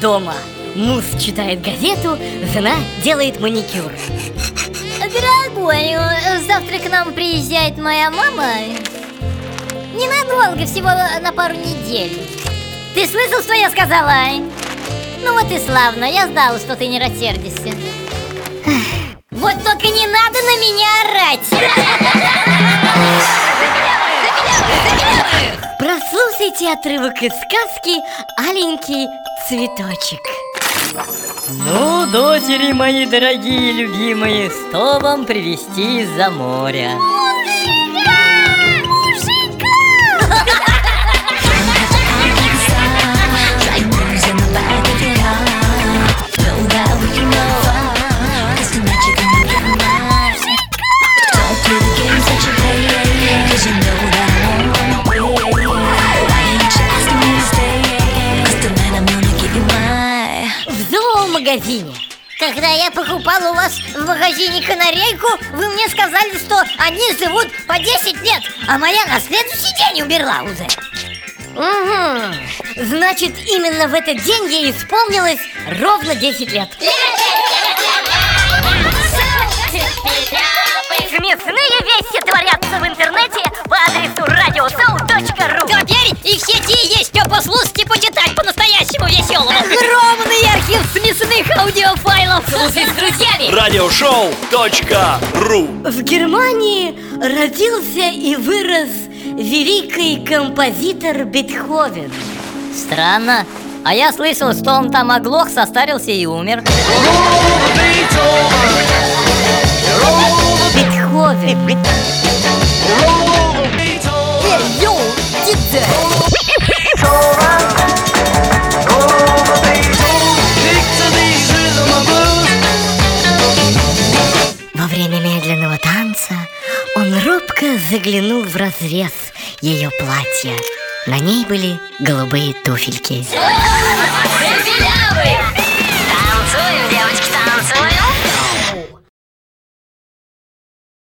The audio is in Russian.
дома. Муж читает газету, жена делает маникюр. Дорогой, завтра к нам приезжает моя мама Ненадолго, всего на пару недель Ты слышал, что я сказала? Ну вот и славно, я знала, что ты не рассердишься Вот только не надо на меня орать Прослушайте отрывок из сказки «Аленький цветочек». Ну, дочери мои дорогие, любимые, что вам привезти из-за моря? Зоомагазине. Когда я покупала у вас в магазине канарейку, вы мне сказали, что они живут по 10 лет, а моя на следующий день умерла уже. Угу. Значит, именно в этот день ей исполнилось ровно 10 лет. Смешные вещи творятся в интернете по адресу radioshow.ru Теперь и в сети есть что послушать и почитать по-настоящему веселому. Смешных аудиофайлов. Слушай с друзьями. Радиошоу.ру В Германии родился и вырос великий композитор Бетховен. Странно. А я слышал, что он там оглох, состарился и умер. Робко заглянул в разрез ее платья. На ней были голубые туфельки.